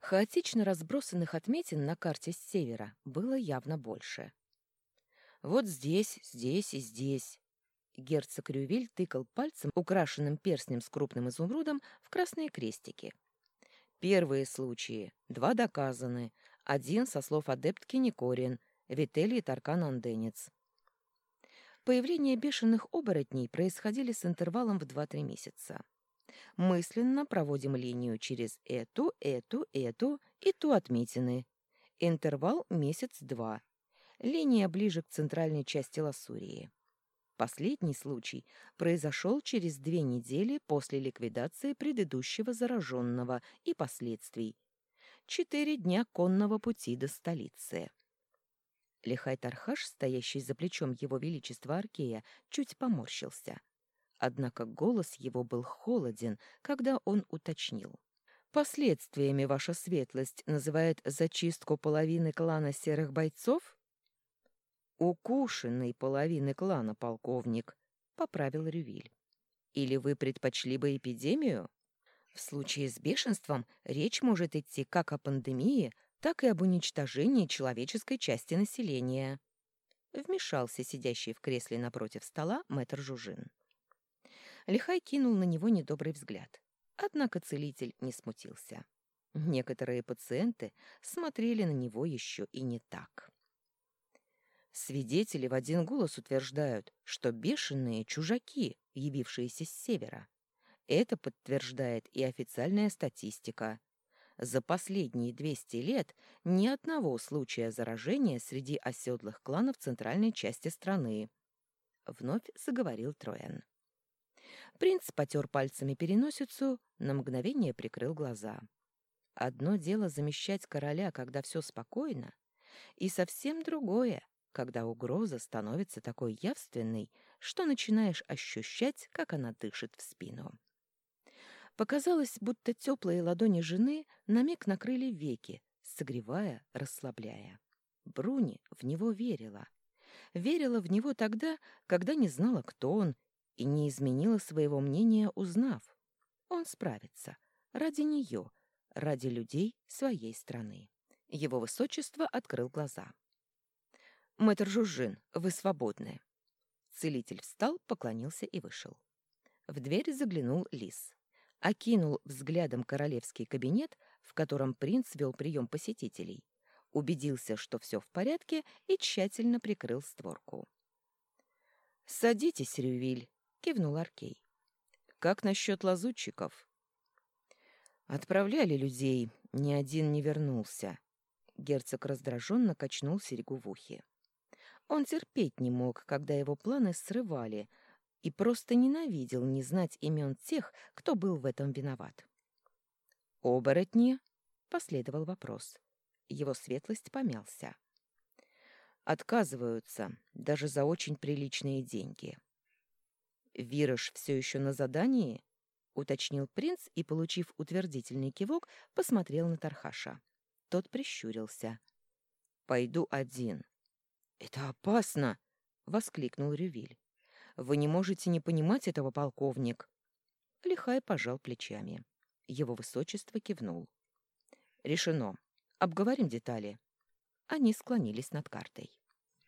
Хаотично разбросанных отметин на карте с севера было явно больше. Вот здесь, здесь и здесь. Герцог Рювиль тыкал пальцем, украшенным перстнем с крупным изумрудом, в красные крестики. Первые случаи. Два доказаны. Один, со слов адептки Никорин, Вительи Таркан-Анденец. Появление бешеных оборотней происходили с интервалом в 2-3 месяца. Мысленно проводим линию через эту, эту, эту и ту отметины. Интервал месяц-два. Линия ближе к центральной части Лассурии. Последний случай произошел через две недели после ликвидации предыдущего зараженного и последствий. Четыре дня конного пути до столицы. Лихай Тархаш, стоящий за плечом его величества Аркея, чуть поморщился. Однако голос его был холоден, когда он уточнил. «Последствиями ваша светлость называет зачистку половины клана серых бойцов?» «Укушенной половины клана, полковник», — поправил Рювиль. «Или вы предпочли бы эпидемию?» «В случае с бешенством речь может идти как о пандемии, так и об уничтожении человеческой части населения», — вмешался сидящий в кресле напротив стола мэтр Жужин. Лихай кинул на него недобрый взгляд. Однако целитель не смутился. Некоторые пациенты смотрели на него еще и не так. Свидетели в один голос утверждают, что бешеные чужаки, явившиеся с севера. Это подтверждает и официальная статистика. За последние 200 лет ни одного случая заражения среди оседлых кланов центральной части страны. Вновь заговорил Троян. Принц потер пальцами переносицу, на мгновение прикрыл глаза. Одно дело замещать короля, когда все спокойно, и совсем другое, когда угроза становится такой явственной, что начинаешь ощущать, как она дышит в спину. Показалось, будто теплые ладони жены на миг накрыли веки, согревая, расслабляя. Бруни в него верила. Верила в него тогда, когда не знала, кто он и не изменила своего мнения, узнав. Он справится. Ради нее, ради людей своей страны. Его высочество открыл глаза. «Мэтр Жужжин, вы свободны». Целитель встал, поклонился и вышел. В дверь заглянул лис. Окинул взглядом королевский кабинет, в котором принц вел прием посетителей. Убедился, что все в порядке, и тщательно прикрыл створку. «Садитесь, Рювиль», — кивнул Аркей. «Как насчет лазутчиков?» «Отправляли людей, ни один не вернулся». Герцог раздраженно качнул серьгу в ухе. Он терпеть не мог, когда его планы срывали, и просто ненавидел не знать имен тех, кто был в этом виноват. «Оборотни?» — последовал вопрос. Его светлость помялся. «Отказываются, даже за очень приличные деньги». «Вираж все еще на задании?» — уточнил принц и, получив утвердительный кивок, посмотрел на Тархаша. Тот прищурился. «Пойду один». «Это опасно!» — воскликнул Рювиль. «Вы не можете не понимать этого, полковник!» Лихай пожал плечами. Его высочество кивнул. «Решено. Обговорим детали». Они склонились над картой.